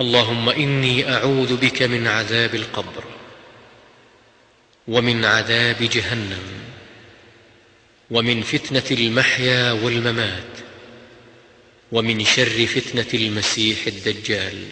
اللهم إني أعوذ بك من عذاب القبر ومن عذاب جهنم ومن فتنة المحيا والممات ومن شر فتنة المسيح الدجال